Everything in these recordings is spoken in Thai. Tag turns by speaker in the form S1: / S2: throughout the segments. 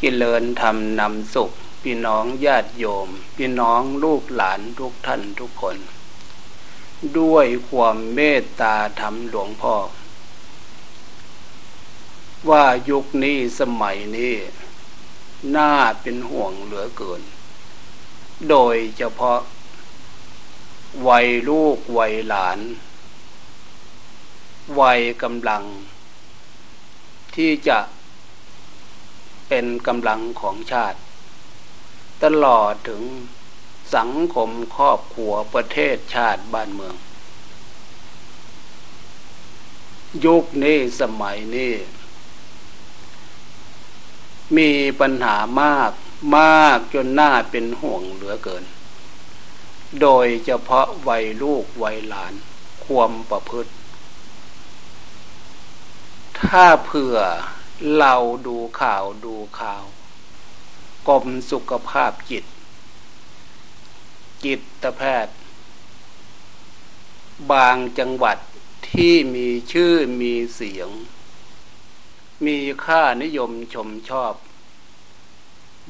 S1: กิเลนธรรมนำสุข พี่น้องญาติโยม พี่น้องลูกหลานทุกท่านทุกคน ด้วยความเมตตาธรรมหลวงพ่อ ว่ายุคนี้สมัยนี้น่าเป็นห่วงเหลือเกิน โดยเฉพาะ วัยลูกวัยหลาน วัยกำลัง ที่จะ เป็นกำลังของชาติ ตลอดถึงสังคมครอบครัวประเทศชาติบ้านเมือง ยุคนี้สมัยนี้ มีปัญหามากมากจนน่าเป็นห่วงเหลือเกิน โดยเฉพาะวัยลูกวัยหลาน ความประพฤติ ถ้าเผื่อ เราดูข่าวดูข่าวกรมสุขภาพจิต จิตแพทย์ บางจังหวัดที่มีชื่อมีเสียง มีค่านิยมชมชอบ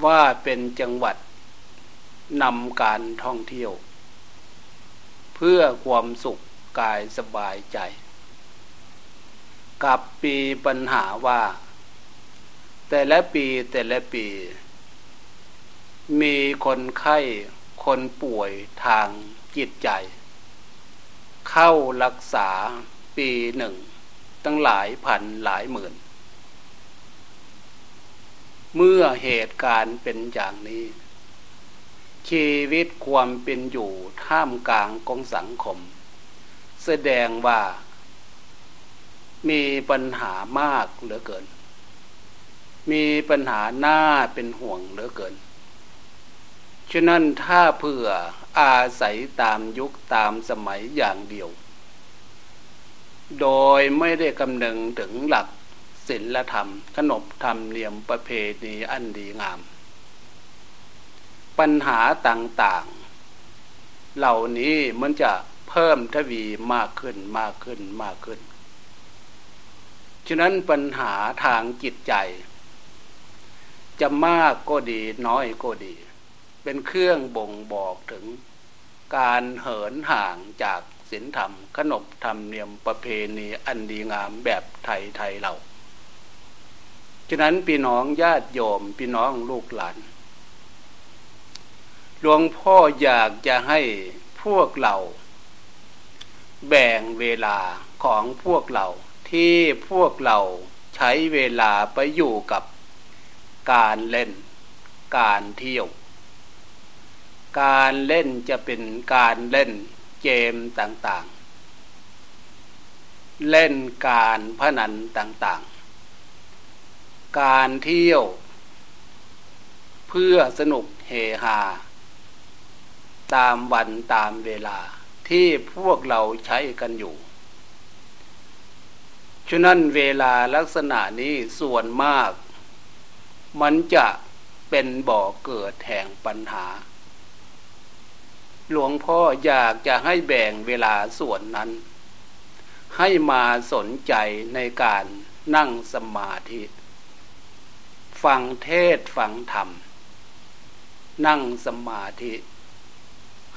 S1: ว่าเป็นจังหวัดนำการท่องเที่ยว เพื่อความสุขกายสบายใจ กับปีปัญหาว่า แต่ละปีแต่ละปี มีคนไข้ คนป่วยทางจิตใจ เข้ารักษาปีหนึ่ง ตั้งหลายพันหลายหมื่น เมื่อเหตุการณ์เป็นอย่างนี้ ชีวิตความเป็นอยู่ท่ามกลางกองสังคม แสดงว่ามีปัญหามากเหลือเกิน มีปัญหาหน้าเป็นห่วงเหลือเกิน ฉะนั้นถ้าเผื่ออาศัยตามยุคตามสมัยอย่างเดียว โดยไม่ได้กำนึงถึงหลักศีลธรรม ขนบธรรมเนียมประเพณีอันดีงาม ปัญหาต่างๆ เหล่านี้มันจะเพิ่มทวีมากขึ้นมากขึ้นมากขึ้น ฉะนั้นปัญหาทางจิตใจ จะมากก็ดีน้อยก็ดี เป็นเครื่องบ่งบอกถึงการเหินห่างจากศีลธรรม ขนบธรรมเนียมประเพณีอันดีงามแบบไทยไทยเรา ฉะนั้นพี่น้องญาติโยมพี่น้องลูกหลาน หลวงพ่ออยากจะให้พวกเรา แบ่งเวลาของพวกเราที่พวกเราใช้เวลาไปอยู่กับ การเล่น การเที่ยว การเล่นจะเป็นการเล่นเกมต่างๆ เล่นการพนันต่างๆ การเที่ยว เพื่อสนุกเฮฮาตามวันตามเวลาที่พวกเราใช้กันอยู่ฉะนั้นเวลาลักษณะนี้ส่วนมาก มันจะเป็นบ่อเกิดแห่งปัญหา หลวงพ่ออยากจะให้แบ่งเวลาส่วนนั้น ให้มาสนใจในการนั่งสมาธิ ฟังเทศฟังธรรม นั่งสมาธิ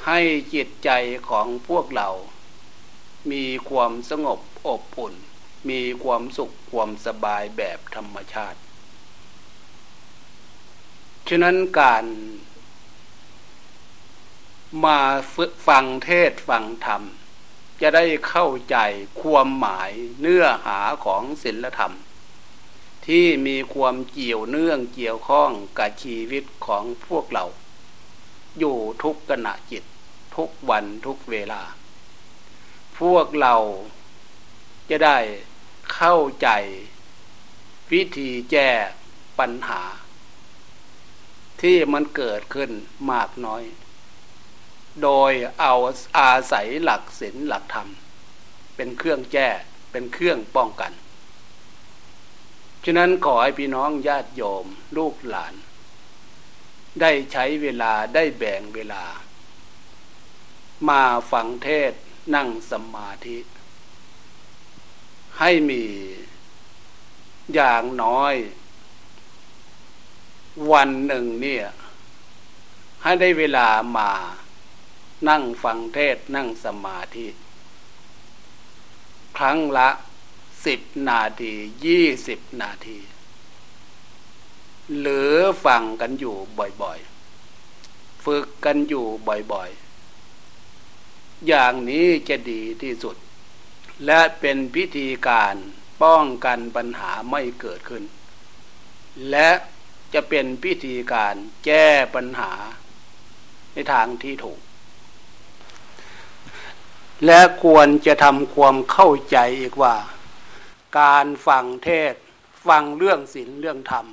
S1: ให้จิตใจของพวกเรา มีความสงบอบอุ่น มีความสุขความสบายแบบธรรมชาติ ฉะนั้นการมาฝึกฟังเทศฟังธรรม จะได้เข้าใจความหมายเนื้อหาของศีลธรรม ที่มีความเกี่ยวเนื่องเกี่ยวข้องกับชีวิตของพวกเรา อยู่ทุกขณะจิตทุกวันทุกเวลา พวกเราจะได้เข้าใจวิธีแก้ปัญหา ที่มันเกิดขึ้นมากน้อย โดยเอาอาศัยหลักศีลหลักธรรม เป็นเครื่องแก้เป็นเครื่องป้องกัน ฉะนั้นขอให้พี่น้องญาติโยมลูกหลาน ได้ใช้เวลาได้แบ่งเวลา มาฟังเทศนั่งสมาธิ ให้มีอย่างน้อย วันหนึ่งเนี่ย ให้ได้เวลามา นั่งฟังเทศนั่งสมาธิ ครั้งละสิบนาทียี่สิบนาที หรือฟังกันอยู่บ่อยๆ ฝึกกันอยู่บ่อยๆ อย่างนี้จะดีที่สุด และเป็นพิธีการป้องกันปัญหาไม่เกิดขึ้น และ จะเป็นพิธีการแก้ปัญหาในทางที่ถูก และควรจะทำความเข้าใจอีกว่า การฟังเทศฟังเรื่องศีลเรื่องธรรม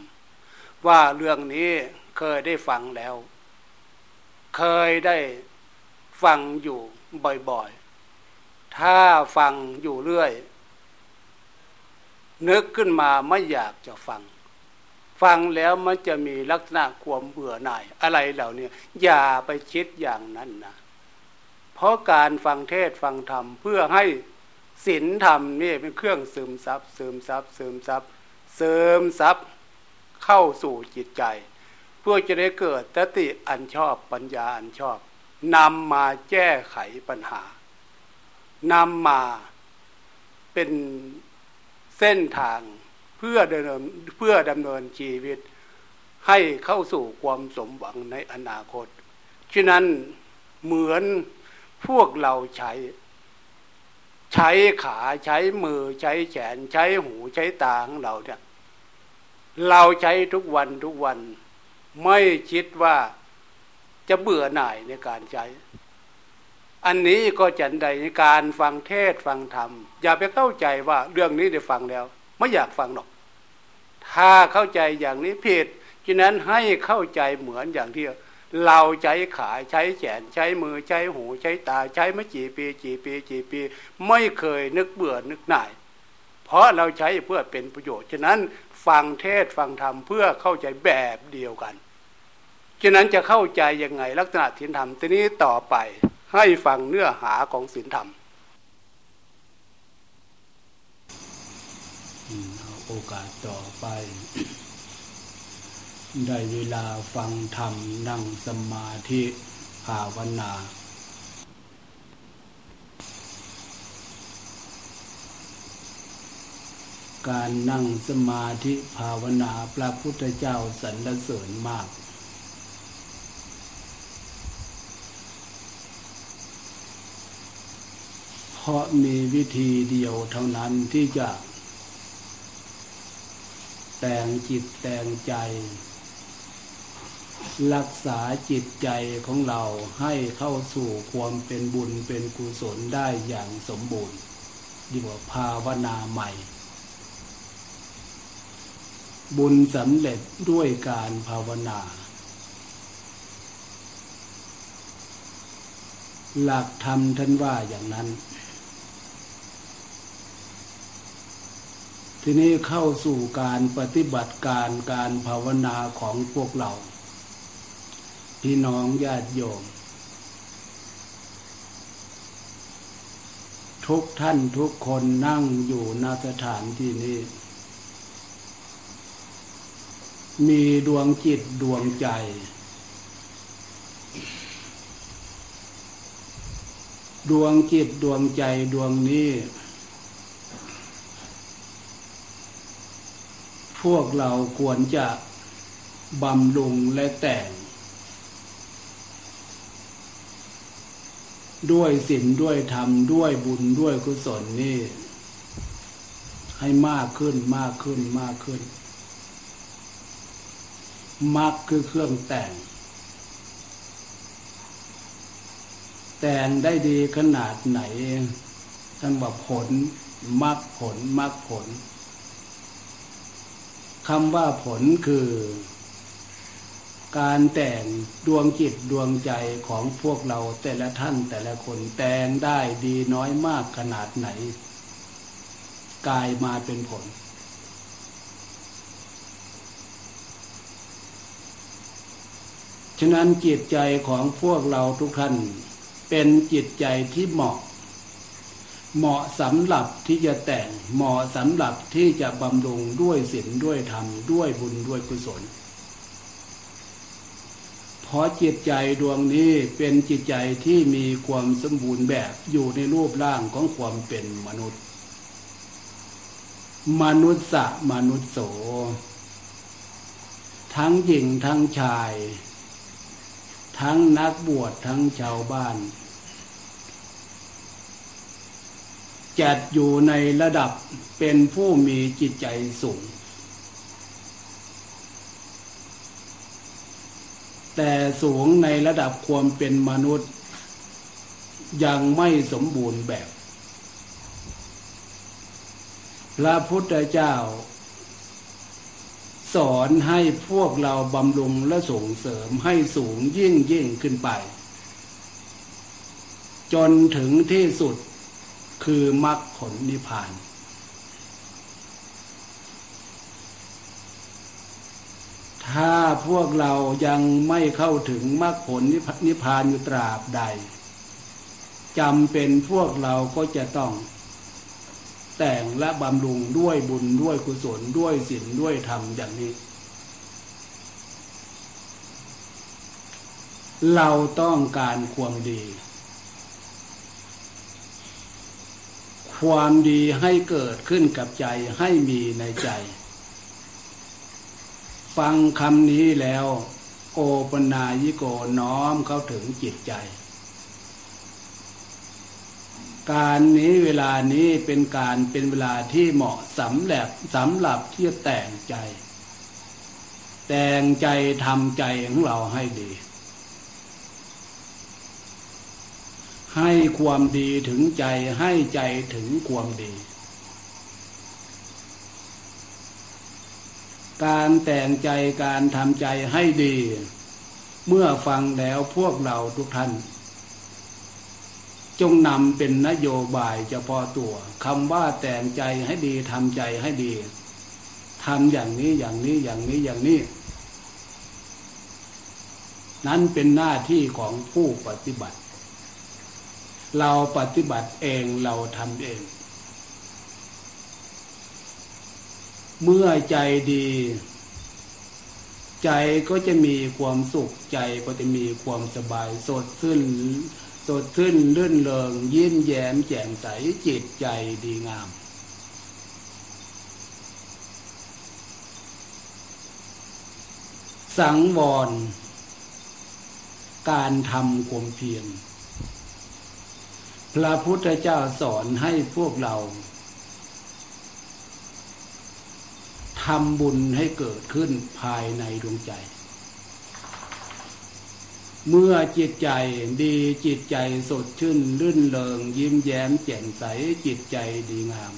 S1: ว่าเรื่องนี้เคยได้ฟังแล้ว เคยได้ฟังอยู่บ่อยๆ ถ้าฟังอยู่เรื่อย นึกขึ้นมาไม่อยากจะฟัง ฟังแล้วมันจะมีลักษณะความเบื่อหน่าย อะไรเหล่านี้อย่าไปคิดอย่างนั้นนะเพราะการฟังเทศฟังธรรมเพื่อให้ศีลธรรมนี่เป็นเครื่องซึมซับซึมซับซึมซับเสริมซับเข้าสู่จิตใจ เพื่อจะได้เกิดสติอันชอบปัญญาอันชอบนำมาแก้ไขปัญหานำมาเป็นเส้นทาง เพื่อดำเนินเพื่อดำเนินชีวิตให้เข้าสู่ความสมหวังในอนาคต ฉะนั้นเหมือนพวกเราใช้ ใช้ขาใช้มือใช้แขนใช้หูใช้ตาของเราเนี่ยเราใช้ทุกวันทุกวัน ไม่คิดว่าจะเบื่อหน่ายในการใช้ อันนี้ก็จันใดในการฟังเทศฟังธรรม อย่าไปเข้าใจว่าเรื่องนี้ได้ฟังแล้ว ไม่อยากฟังหรอก ถ้าเข้าใจอย่างนี้ผิดฉะนั้นให้เข้าใจเหมือนอย่างที่เราใช้ขาใช้แขนใช้มือใช้หูใช้ตาใช้ไมากี่ปีกี่ปีกี่ปี ไม่เคยนึกเบื่อนึกหน่าย เพราะเราใช้เพื่อเป็นประโยชน์ ฉะนั้นฟังเทศฟังธรรมเพื่อเข้าใจแบบเดียวกัน ฉะนั้นจะเข้าใจยังไงลักษณะศีลธรรมทีนี้ต่อไปให้ฟังเนื้อหาของศีลธรรม
S2: โอกาสต่อไป ได้เวลาฟังธรรมนั่งสมาธิภาวนาการนั่งสมาธิภาวนาพระพุทธเจ้าสรรเสริญมาก เพราะมีวิธีเดียวเท่านั้นที่จะ แต่งจิตแต่งใจ รักษาจิตใจของเราให้เข้าสู่ความเป็นบุญเป็นกุศลได้อย่างสมบูรณ์ดีกว่าภาวนาใหม่ บุญสำเร็จด้วยการภาวนา หลักธรรมท่านว่าอย่างนั้น ทีนี้เข้าสู่การปฏิบัติการการภาวนาของพวกเรา พี่น้องญาติโยม ทุกท่านทุกคนนั่งอยู่ณสถานที่นี้ มีดวงจิตดวงใจ ดวงจิตดวงใจดวงนี้ พวกเราควรจะบำรุงและแต่ง ด้วยศีลด้วยธรรม ด้วยบุญด้วยกุศลนี่ ให้มากขึ้นมากขึ้นมากขึ้นมักคือเครื่องแต่ง แต่งได้ดีขนาดไหนท่านบอกผลมักผลมักผล คำว่าผลคือ การแต่งดวงจิตดวงใจของพวกเราแต่ละท่านแต่ละคนแต่งได้ดีน้อยมากขนาดไหนกลายมาเป็นผล ฉะนั้นจิตใจของพวกเราทุกท่าน เป็นจิตใจที่เหมาะ เหมาะสำหรับที่จะแต่งเหมาะสำหรับที่จะบำรุงด้วยศีลด้วยธรรมด้วยบุญด้วยกุศลเพราะจิตใจดวงนี้เป็นจิตใจที่มีความสมบูรณ์แบบอยู่ในรูปร่างของความเป็นมนุษย์ มนุษย์สะมนุษย์โส ทั้งหญิงทั้งชาย ทั้งนักบวชทั้งชาวบ้าน จัดอยู่ในระดับเป็นผู้มีจิตใจสูง แต่สูงในระดับความเป็นมนุษย์ ยังไม่สมบูรณ์แบบ พระพุทธเจ้า สอนให้พวกเราบำรุงและส่งเสริมให้สูงยิ่งยิ่งขึ้นไป จนถึงที่สุด คือมรรคผลนิพพาน ถ้าพวกเรายังไม่เข้าถึงมรรคผลนิพพานอยู่ตราบใดจำเป็นพวกเราก็จะต้อง แต่งและบำรุงด้วยบุญด้วยกุศลด้วยศีลด้วยธรรมอย่างนี้ เราต้องการความดี ความดีให้เกิดขึ้นกับใจให้มีในใจ ฟังคำนี้แล้ว โอปนายิโกน้อมเข้าถึงจิตใจ การนี้เวลานี้เป็นการเป็นเวลาที่เหมาะสำหรับสำหรับที่จะแต่งใจ แต่งใจทำใจของเราให้ดี ให้ความดีถึงใจให้ใจถึงความดี การแต่งใจการทำใจให้ดี เมื่อฟังแล้วพวกเราทุกท่าน จงนำเป็นนโยบายเฉพาะตัวคำว่าแต่งใจให้ดีทำใจให้ดีทำอย่างนี้อย่างนี้อย่างนี้อย่างนี้ นั้นเป็นหน้าที่ของผู้ปฏิบัติ เราปฏิบัติเองเราทำเอง เมื่อใจดี ใจก็จะมีความสุขใจก็จะมีความสบาย สดชื่นสดชื่นลื่นเริงยิ้มแย้มแจ่มใสจิตใจดีงาม สังวร การทำความเพียร พระพุทธเจ้าสอนให้พวกเราทำบุญให้เกิดขึ้นภายในดวงใจ เมื่อจิตใจดีจิตใจสดชื่นลื่นเลงยิ้มแย้มแจ่มใสจิตใจดีงาม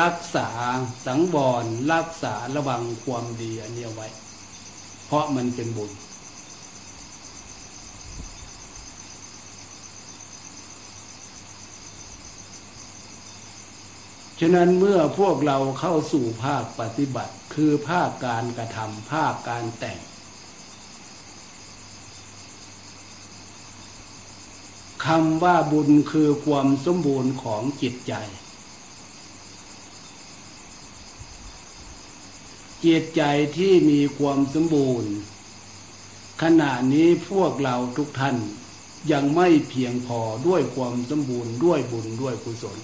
S2: รักษาสังวรรักษาระวังความดีอันนี้ไว้ เพราะมันเป็นบุญ ฉะนั้นเมื่อพวกเราเข้าสู่ภาคปฏิบัติ คือภาคการกระทำภาคการแต่ง คำว่าบุญคือความสมบูรณ์ของจิตใจ จิตใจที่มีความสมบูรณ์ ขณะนี้พวกเราทุกท่านยังไม่เพียงพอด้วยความสมบูรณ์ด้วยบุญด้วยกุศล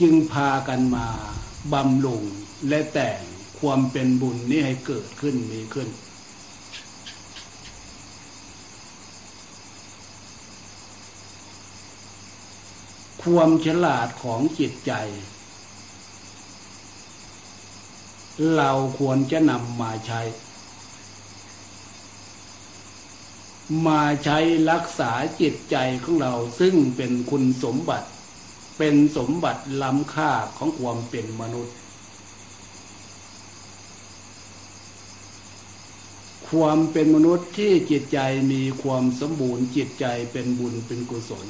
S2: จึงพากันมาบำรุงและแต่งความเป็นบุญนี้ให้เกิดขึ้นมีขึ้น ความฉลาดของจิตใจ เราควรจะนำมาใช้ มาใช้รักษาจิตใจของเราซึ่งเป็นคุณสมบัติ เป็นสมบัติล้ำค่าของความเป็นมนุษย์ ความเป็นมนุษย์ที่จิตใจมีความสมบูรณ์จิตใจเป็นบุญเป็นกุศล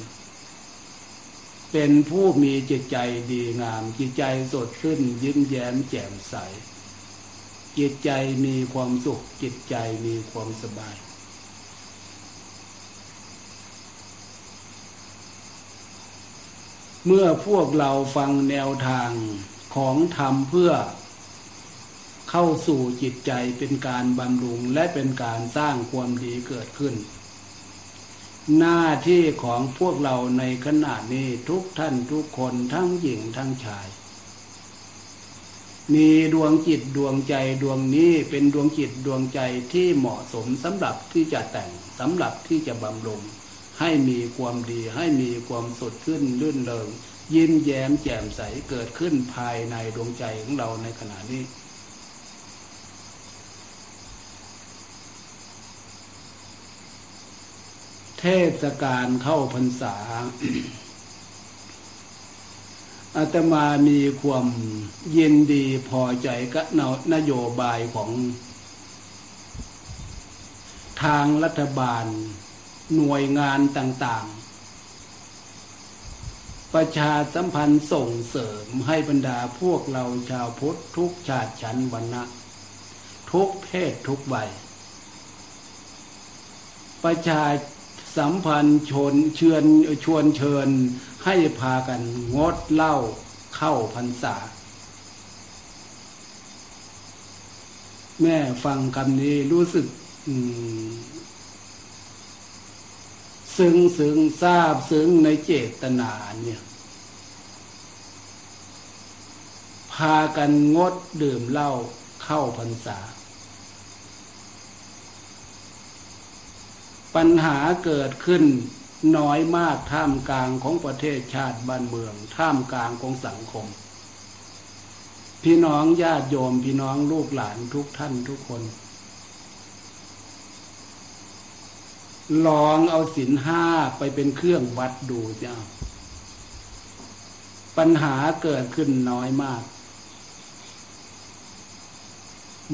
S2: เป็นผู้มีจิตใจดีงาม จิตใจสดขึ้นยิ้มแย้มแจ่มใส จิตใจมีความสุขจิตใจมีความสบาย เมื่อพวกเราฟังแนวทางของธรรมเพื่อเข้าสู่จิตใจเป็นการบำรุงและเป็นการสร้างความดีเกิดขึ้น หน้าที่ของพวกเราในขณะนี้ทุกท่านทุกคนทั้งหญิงทั้งชาย มีดวงจิตดวงใจดวงนี้เป็นดวงจิตดวงใจที่เหมาะสมสำหรับที่จะแต่งสำหรับที่จะบำรุง ให้มีความดีให้มีความสดขึ้นลื่นเริงยิ้มแย้มแจ่มใสเกิดขึ้นภายในดวงใจของเราในขณะนี้ เทศกาลเข้าพรรษาอาตมามีความยินดีพอใจกับนโยบายของทางรัฐบาล หน่วยงานต่างๆ ประชาสัมพันธ์ส่งเสริมให้บรรดาพวกเราชาวพุทธทุกชาติชั้นวรรณะ ทุกเพศทุกวัย ประชาสัมพันธ์ชนเชิญชวนเชิญให้พากันงดเหล้าเข้าพรรษา แม่ฟังคำนี้รู้สึก ซึ้งซึ้งทราบซึ้งในเจตนาเนี่ยพากันงดดื่มเหล้าเข้าพรรษา ปัญหาเกิดขึ้นน้อยมากท่ามกลางของประเทศชาติบ้านเมือง ท่ามกลางของสังคม พี่น้องญาติโยมพี่น้องลูกหลานทุกท่านทุกคน ลองเอาสินห้าไปเป็นเครื่องวัดดูจ้าปัญหาเกิดขึ้นน้อยมาก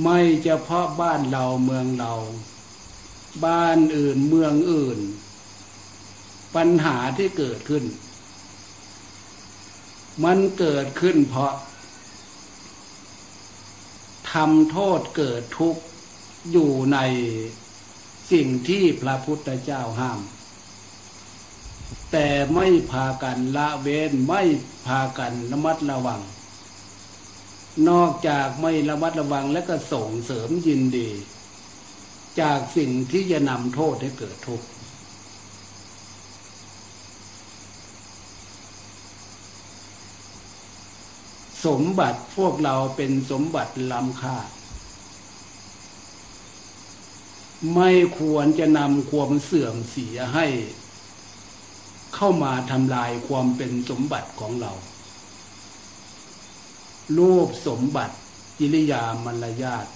S2: ไม่เฉพาะบ้านเราเมืองเรา บ้านอื่นเมืองอื่น ปัญหาที่เกิดขึ้น มันเกิดขึ้นเพราะทำโทษเกิดทุกข์อยู่ใน สิ่งที่พระพุทธเจ้าห้าม แต่ไม่พากันละเว้นไม่พากันระมัดระวัง นอกจากไม่ระมัดระวังและก็ส่งเสริมยินดี จากสิ่งที่จะนำโทษให้เกิดทุกข์สมบัติพวกเราเป็นสมบัติล้ำค่า ไม่ควรจะนำความเสื่อมเสียให้ เข้ามาทำลายความเป็นสมบัติของเรา รูปสมบัติกิริยามารยาท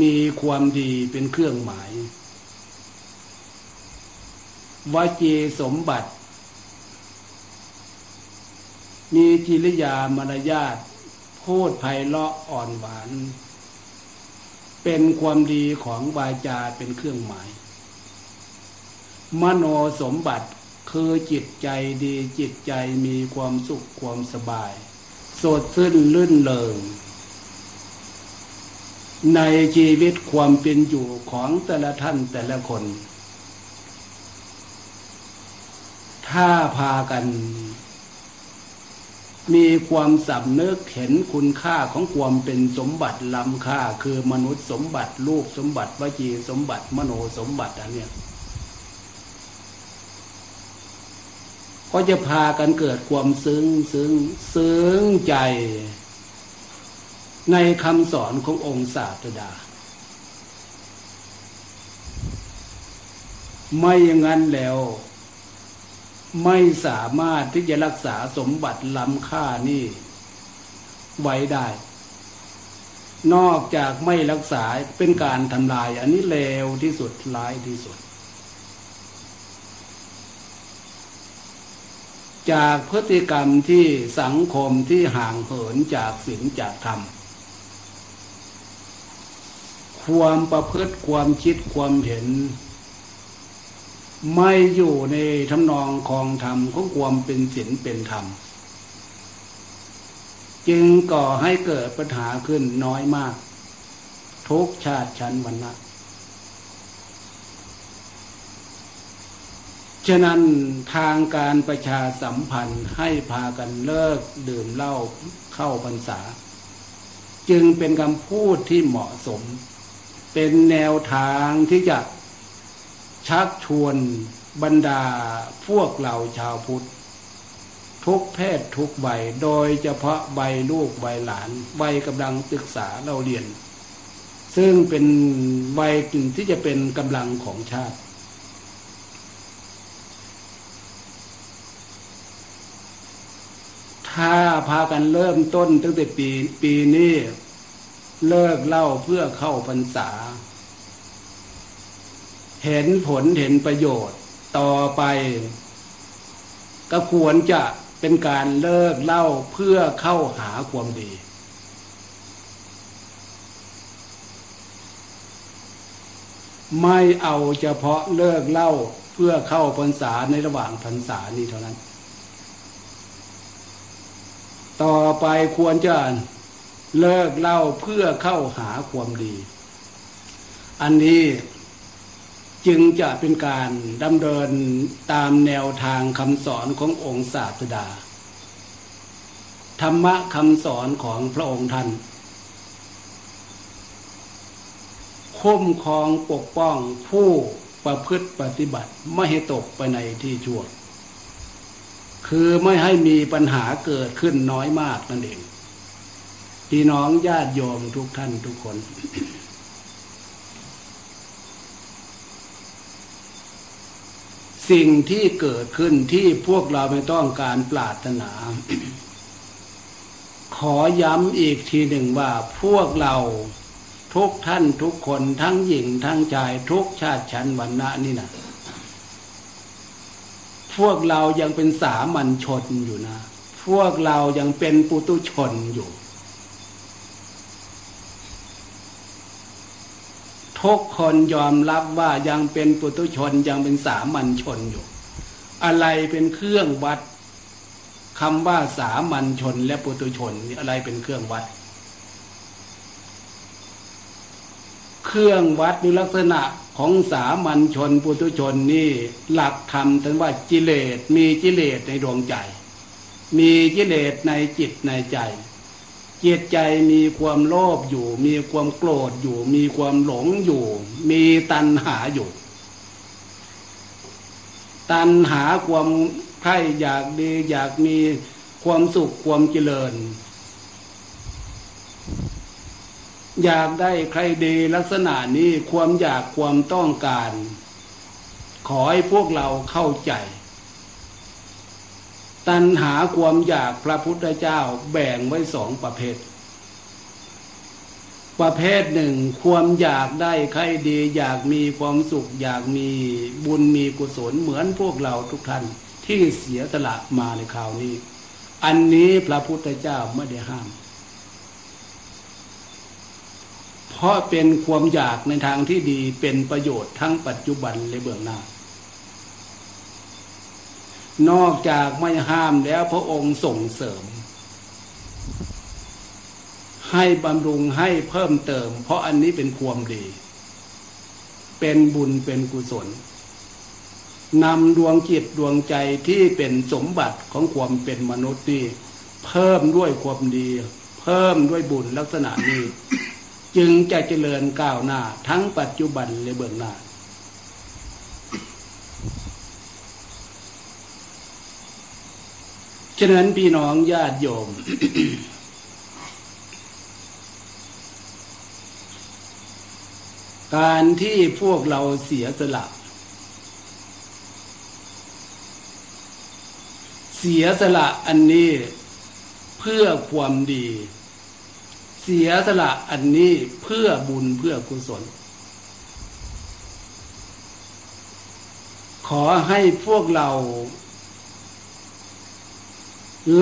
S2: มีความดีเป็นเครื่องหมายวจีสมบัติ มีกิริยามารยาทพูดไพเราะอ่อนหวาน เป็นความดีของวาจาเป็นเครื่องหมาย มโนสมบัติคือจิตใจดีจิตใจมีความสุขความสบาย สดชื่นลื่นเลิงในชีวิตความเป็นอยู่ของแต่ละท่านแต่ละคน ถ้าพากัน มีความสำนึกเห็นคุณค่าของความเป็นสมบัติล้ำค่า คือมนุษย์สมบัติลูกสมบัติวจีสมบัติมโนสมบัติอันเนี้ยก็จะพากันเกิดความซึ้งซึ้งซึ้งใจ ในคำสอนขององค์ศาสดา ไม่อย่างนั้นแล้ว ไม่สามารถที่จะรักษาสมบัติล้ำค่านี่ไว้ได้ นอกจากไม่รักษาเป็นการทำลาย อันนี้เลวที่สุดร้ายที่สุด จากพฤติกรรมที่สังคมที่ห่างเหินจากศีลจากธรรมความประพฤติความคิดความเห็น ไม่อยู่ในทำนองคองธรรมของความเป็นศีลเป็นธรรม จึงก่อให้เกิดปัญหาขึ้นน้อยมาก ทุกชาติชั้นวันนะฉะนั้นทางการประชาสัมพันธ์ให้พากันเลิกดื่มเหล้าเข้าพรรษา จึงเป็นคำพูดที่เหมาะสม เป็นแนวทางที่จะ ชักชวนบรรดาพวกเราชาวพุทธ ทุกเพศทุกใบโดยเฉพาะใบลูกใบหลานใบกำลังศึกษาเราเรียน ซึ่งเป็นใบที่จะเป็นกำลังของชาติ ถ้าพากันเริ่มต้นตั้งแต่ปีปีนี้เลิกเล่าเพื่อเข้าพรรษา เห็นผลเห็นประโยชน์ต่อไป ก็ควรจะเป็นการเลิกเล่าเพื่อเข้าหาความดี ไม่เอาเฉพาะเลิกเล่าเพื่อเข้าพรรษาในระหว่างพรรษานี้เท่านั้น ต่อไปควรจะเลิกเล่าเพื่อเข้าหาความดี อันนี้ จึงจะเป็นการดำเนินตามแนวทางคำสอนขององค์ศาสดา ธรรมะคำสอนของพระองค์ท่านคุ้มครองปกป้องผู้ประพฤติปฏิบัติไม่ให้ตกไปในที่ชั่ว คือไม่ให้มีปัญหาเกิดขึ้นน้อยมากนั่นเอง พี่น้องญาติโยมทุกท่านทุกคน สิ่งที่เกิดขึ้นที่พวกเราไม่ต้องการปรารถนา ขอย้ำอีกทีหนึ่งว่าพวกเราทุกท่านทุกคนทั้งหญิงทั้งชายทุกชาติชั้นวรรณะนี่นะพวกเรายังเป็นสามัญชนอยู่นะ พวกเรายังเป็นปุตุชนอยู่ ทุกคนยอมรับว่ายังเป็นปุตุชนยังเป็นสามัญชนอยู่ อะไรเป็นเครื่องวัดคำว่าสามัญชนและปุตุชนนี่อะไรเป็นเครื่องวัด เครื่องวัดในลักษณะของสามัญชนปุตุชนนี่หลักธรรมท่านว่ากิเลสมีกิเลสในดวงใจ มีกิเลสในจิตในใจ จิตใจมีความโลภอยู่ มีความโกรธอยู่ มีความหลงอยู่ มีตัณหาอยู่ ตัณหาความใครอยากดีอยากมีความสุขความเจริญ อยากได้ใครดีลักษณะนี้ความอยากความต้องการ ขอให้พวกเราเข้าใจ ตัณหาความอยากพระพุทธเจ้าแบ่งไว้สองประเภท ประเภทหนึ่งความอยากได้ใครดี อยากมีความสุข อยากมีบุญมีกุศลเหมือนพวกเราทุกท่านที่เสียสละมาในคราวนี้ อันนี้พระพุทธเจ้าไม่ได้ห้าม เพราะเป็นความอยากในทางที่ดีเป็นประโยชน์ทั้งปัจจุบันและเบื้องหน้า นอกจากไม่ห้ามแล้วพระองค์ส่งเสริม ให้บำรุงให้เพิ่มเติม เพราะอันนี้เป็นความดี เป็นบุญเป็นกุศลนำดวงจิตดวงใจที่เป็นสมบัติของความเป็นมนุษย์นี่เพิ่มด้วยความดี เพิ่มด้วยบุญลักษณะนี้ จึงจะเจริญก้าวหน้า ทั้งปัจจุบันและเบื้องหน้า ฉะนั้นพี่น้องญาติโยม การที่พวกเราเสียสละ เสียสละอันนี้เพื่อความดี เสียสละอันนี้เพื่อบุญเพื่อกุศล ขอให้พวกเรา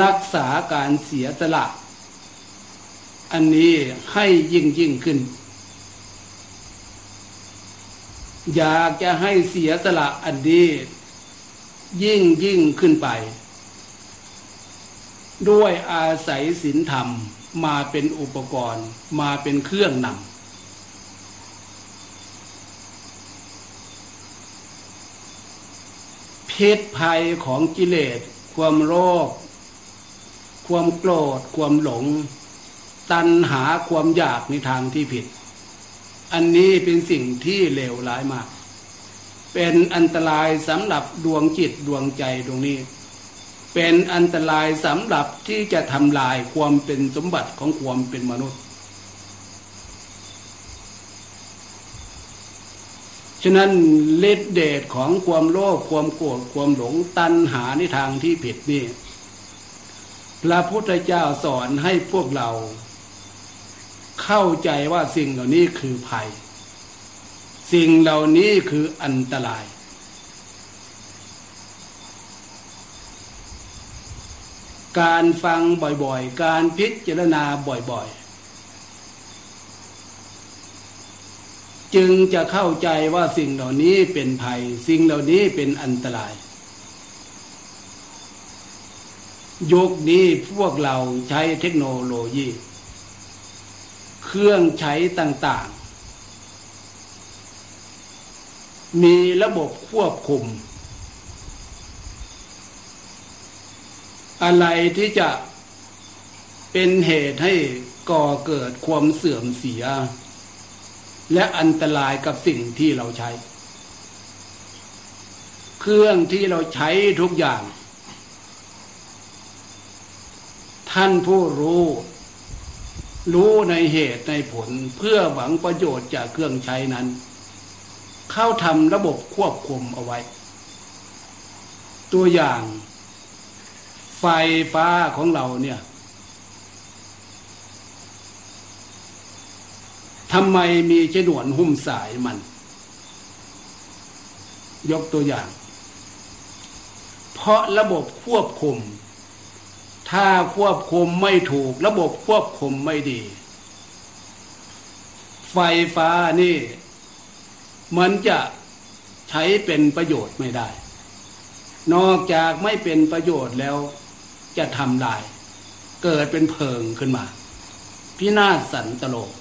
S2: รักษาการเสียสละ อันนี้ให้ยิ่งยิ่งขึ้น อยากจะให้เสียสละอันนี้ยิ่งยิ่งขึ้นไป ด้วยอาศัยศีลธรรมมาเป็นอุปกรณ์มาเป็นเครื่องนำเพศภัยของกิเลส ความโลภ ความโกรธความหลง ตัณหาความอยากในทางที่ผิด อันนี้เป็นสิ่งที่เลวร้ายมาก เป็นอันตรายสำหรับดวงจิตดวงใจตรงนี้ เป็นอันตรายสำหรับที่จะทำลายความเป็นสมบัติของความเป็นมนุษย์ ฉะนั้นฤทธิเดชของความโลภความโกรธความหลงตัณหาในทางที่ผิดนี่ พระพุทธเจ้าสอนให้พวกเรา เข้าใจว่าสิ่งเหล่านี้คือภัย สิ่งเหล่านี้คืออันตราย การฟังบ่อยๆ การพิจารณาบ่อยๆ จึงจะเข้าใจว่าสิ่งเหล่านี้เป็นภัย สิ่งเหล่านี้เป็นอันตราย ยุคนี้พวกเราใช้เทคโนโลยี เครื่องใช้ต่างๆ มีระบบควบคุม อะไรที่จะเป็นเหตุให้ก่อเกิดความเสื่อมเสีย และอันตรายกับสิ่งที่เราใช้ เครื่องที่เราใช้ทุกอย่าง ท่านผู้รู้ รู้ในเหตุในผลเพื่อหวังประโยชน์จากเครื่องใช้นั้น เข้าทำระบบควบคุมเอาไว้ ตัวอย่าง ไฟฟ้าของเราเนี่ยทำไมมีฉนวนหุ้มสายมัน ยกตัวอย่าง เพราะระบบควบคุม ถ้าควบคุมไม่ถูก ระบบควบคุมไม่ดี ไฟฟ้านี่ มันจะใช้เป็นประโยชน์ไม่ได้ นอกจากไม่เป็นประโยชน์แล้วจะทำลาย เกิดเป็นเพลิงขึ้นมา พินาศสันตโลก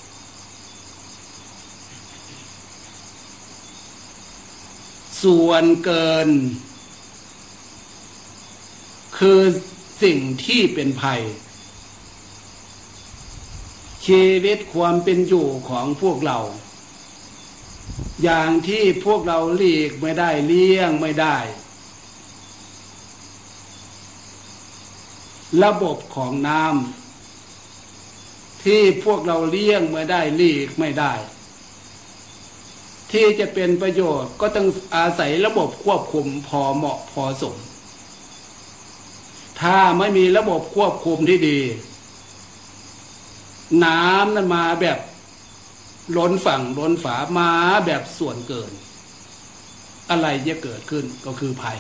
S2: ส่วนเกิน คือ สิ่งที่เป็นภัย ชีวิตความเป็นอยู่ของพวกเรา อย่างที่พวกเราหลีกไม่ได้เลี่ยงไม่ได้ ระบบของน้ำที่พวกเราเลี่ยงไม่ได้หลีกไม่ได้ที่จะเป็นประโยชน์ก็ต้องอาศัยระบบควบคุมพอเหมาะพอสม ถ้าไม่มีระบบควบคุมที่ดี น้ำนั้นมาแบบล้นฝั่งล้นฝามาแบบส่วนเกิน อะไรจะเกิดขึ้นก็คือภัย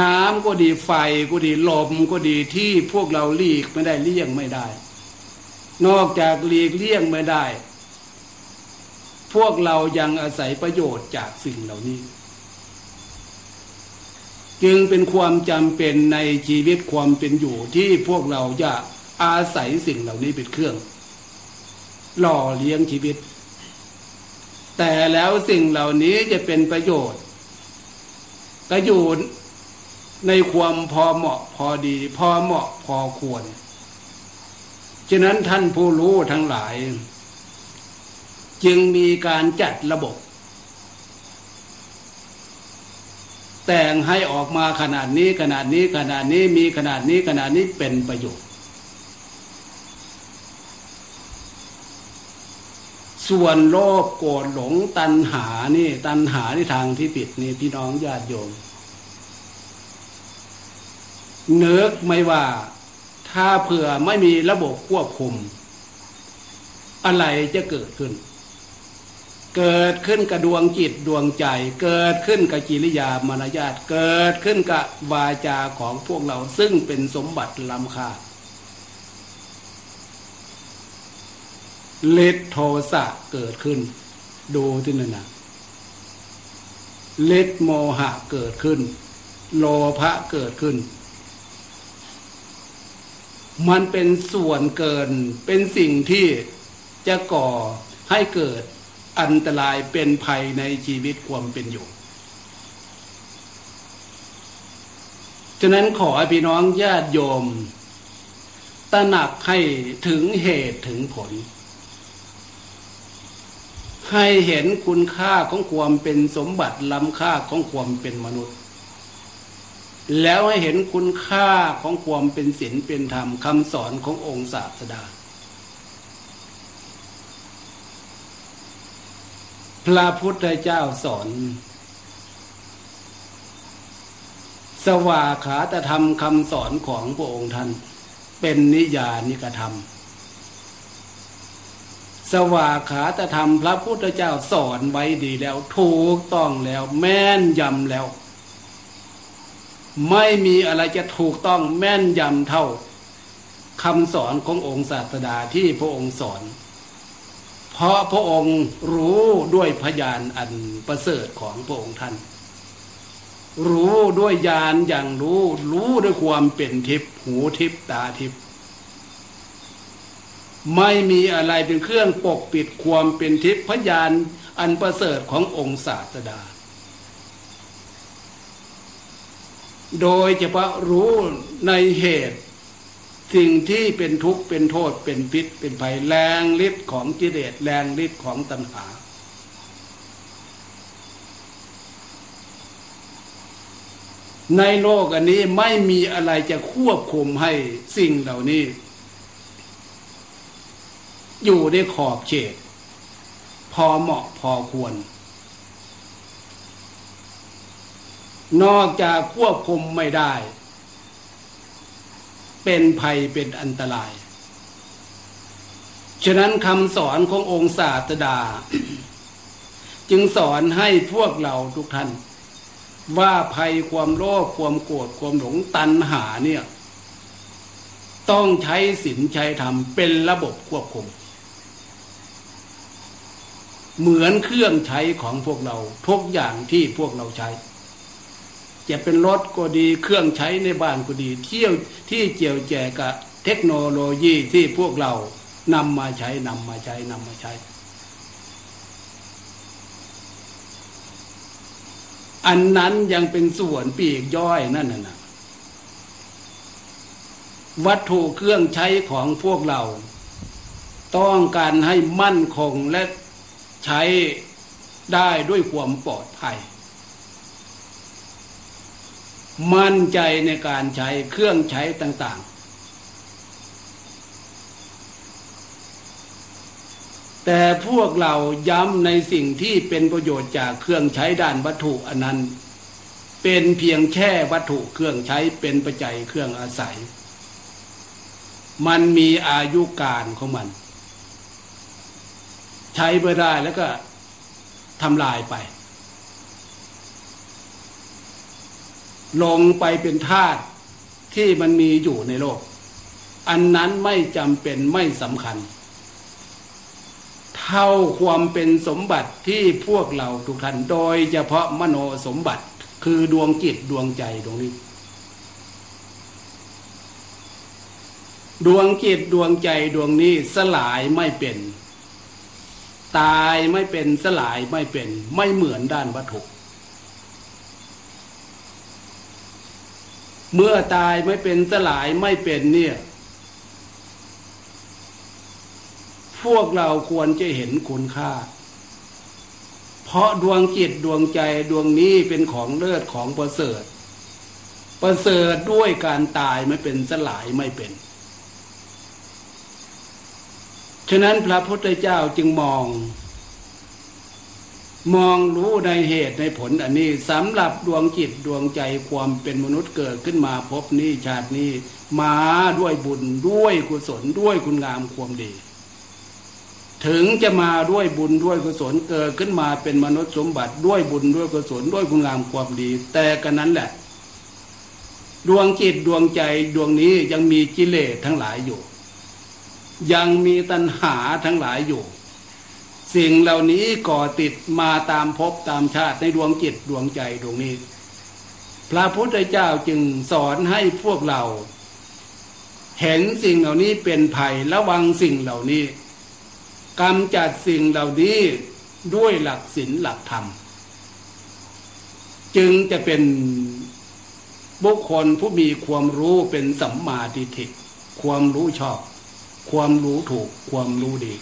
S2: น้ำก็ดีไฟก็ดีลมก็ดีที่พวกเราหลีกไม่ได้เลี่ยงไม่ได้ นอกจากหลีกเลี่ยงไม่ได้ พวกเรายังอาศัยประโยชน์จากสิ่งเหล่านี้ จึงเป็นความจำเป็นในชีวิตความเป็นอยู่ที่พวกเราจะอาศัยสิ่งเหล่านี้เป็นเครื่อง หล่อเลี้ยงชีวิต แต่แล้วสิ่งเหล่านี้จะเป็นประโยชน์ก็อยู่ในความพอเหมาะพอดี พอเหมาะพอควร ฉะนั้นท่านผู้รู้ทั้งหลาย จึงมีการจัดระบบ แต่งให้ออกมาขนาดนี้ขนาดนี้ขนาดนี้มีขนาดนี้ขนาดนี้เป็นประโยชน์ ส่วนโลภโกรธหลงตัณหานี่ตัณหาในทางที่ผิดนี่พี่น้องญาติโยมเนื้อไม่ว่าถ้าเผื่อไม่มีระบบควบคุม อะไรจะเกิดขึ้น เกิดขึ้นกับดวงจิตดวงใจ เกิดขึ้นกับกิริยามารยาทเกิดขึ้นกับวาจาของพวกเราซึ่งเป็นสมบัติล้ำค่าเลทโทสะเกิดขึ้น ดูที่นั่นนะเลทโมหะเกิดขึ้น โลภะเกิดขึ้น มันเป็นส่วนเกินเป็นสิ่งที่จะก่อให้เกิด อันตรายเป็นภัยในชีวิตความเป็นอยู่ ฉะนั้นขอพี่น้องญาติโยม ตระหนักให้ถึงเหตุถึงผล ให้เห็นคุณค่าของความเป็นสมบัติล้ำค่าของความเป็นมนุษย์ แล้วให้เห็นคุณค่าของความเป็นศีลเป็นธรรมคำสอนขององค์ศาสดา พระพุทธเจ้าสอน สว่าขาตธรรมคำสอนของพระองค์ท่าน เป็นนิยานิกธรรม สว่าขาตธรรมพระพุทธเจ้าสอนไว้ดีแล้ว ถูกต้องแล้วแม่นยำแล้ว ไม่มีอะไรจะถูกต้องแม่นยำเท่าคำสอนขององค์ศาสดาที่พระองค์สอน เพราะพระองค์รู้ด้วยพยานอันประเสริฐของพระองค์ท่าน รู้ด้วยญาณอย่างรู้ รู้ด้วยความเป็นทิพย์หูทิพย์ตาทิพย์ไม่มีอะไรเป็นเครื่องปกปิดความเป็นทิพย์พยานอันประเสริฐขององค์ศาสดา โดยเฉพาะรู้ในเหตุ สิ่งที่เป็นทุกข์เป็นโทษเป็นพิษเป็นภัยแรงฤทธิ์ของกิเลสแรงฤทธิ์ของตัณหา ในโลกอันนี้ไม่มีอะไรจะควบคุมให้สิ่งเหล่านี้ อยู่ในขอบเขตพอเหมาะพอควร นอกจากควบคุมไม่ได้ เป็นภัยเป็นอันตราย ฉะนั้นคำสอนขององค์ศาสดา จึงสอนให้พวกเราทุกท่าน ว่าภัยความโลภความโกรธความหลงตัณหาเนี่ยต้องใช้ศีลใช้ธรรมเป็นระบบควบคุม เหมือนเครื่องใช้ของพวกเราทุกอย่างที่พวกเราใช้ จะเป็นรถก็ดีเครื่องใช้ในบ้านก็ดี เที่ยวที่เกี่ยวแจกับเทคโนโลยีที่พวกเรานำมาใช้นำมาใช้นำมาใช้ อันนั้นยังเป็นส่วนปีกย่อยนั่นน่ะวัตถุเครื่องใช้ของพวกเรา ต้องการให้มั่นคงและใช้ได้ด้วยความปลอดภัย มั่นใจในการใช้เครื่องใช้ต่าง ๆ แต่พวกเราย้ำในสิ่งที่เป็นประโยชน์จากเครื่องใช้ด้านวัตถุอันนั้น เป็นเพียงแค่วัตถุเครื่องใช้เป็นปัจจัยเครื่องอาศัย มันมีอายุการของมัน ใช้ไปได้แล้วก็ทำลายไป ลงไปเป็นธาตุที่มันมีอยู่ในโลก อันนั้นไม่จำเป็นไม่สำคัญ เท่าความเป็นสมบัติที่พวกเราทุกท่านโดยเฉพาะมโนสมบัติคือดวงจิตดวงใจตรงนี้ ดวงจิตดวงใจดวงนี้สลายไม่เป็น ตายไม่เป็นสลายไม่เป็น ไม่เหมือนด้านวัตถุ เมื่อตายไม่เป็นสลายไม่เป็นเนี่ย พวกเราควรจะเห็นคุณค่า เพราะดวงจิตดวงใจดวงนี้เป็นของเลิศของประเสริฐ ประเสริฐด้วยการตายไม่เป็นสลายไม่เป็น ฉะนั้นพระพุทธเจ้าจึงมอง มองรู้ในเหตุในผลอันนี้สำหรับดวงจิตดวงใจความเป็นมนุษย์เกิดขึ้นมาพบนี้ชาตินี้มาด้วยบุญด้วยกุศลด้วยคุณงามความดี ถึงจะมาด้วยบุญด้วยกุศลเกิดขึ้นมาเป็นมนุษย์สมบัติด้วยบุญด้วยกุศลด้วยคุณงามความดี แต่กันนั้นแหละ ดวงจิตดวงใจดวงนี้ยังมีกิเลสทั้งหลายอยู่ ยังมีตัณหาทั้งหลายอยู่ สิ่งเหล่านี้ก่อติดมาตามภพตามชาติในดวงจิตดวงใจดวงนี้ พระพุทธเจ้าจึงสอนให้พวกเรา เห็นสิ่งเหล่านี้เป็นภัยระวังสิ่งเหล่านี้กำจัดสิ่งเหล่านี้ด้วยหลักศีลหลักธรรม จึงจะเป็นบุคคลผู้มีความรู้เป็นสัมมาทิฏฐิความรู้ชอบ ความรู้ถูกความรู้ดี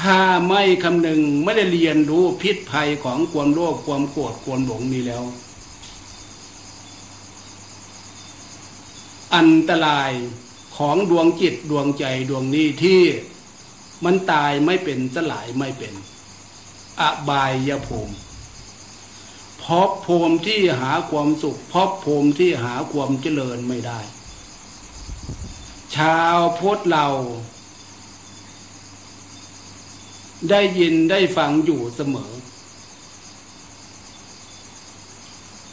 S2: ถ้าไม่คำนึงไม่ได้เรียนรู้พิษภัยของความโลภความโกรธความหลงนี้แล้ว อันตรายของดวงจิตดวงใจดวงนี้ที่มันตายไม่เป็นสลายไม่เป็น อบายยภูมิพบภูมิที่หาความสุขพบภูมิที่หาความเจริญไม่ได้ ชาวพุทธเรา ได้ยินได้ฟังอยู่เสมอ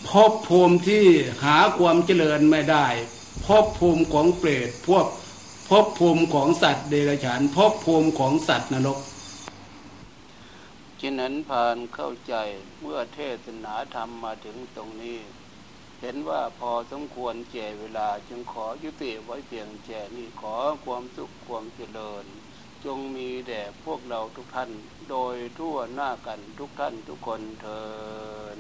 S2: พบภูมิที่หาความเจริญไม่ได้พบภูมิของเปรตพวกพบภูมิของสัตว์เดรัจฉานพบภูมิของสัตว์นรก
S1: ฉะนั้นผ่านเข้าใจเมื่อเทศนาธรรมมาถึงตรงนี้ เห็นว่าพอสมควรแก่เวลาจึงขอยุติไว้เพียงแค่นี้ขอความสุขความเจริญ จงมีแด่พวกเราทุกท่าน โดยทั่วหน้ากันทุกท่านทุกคนเทอ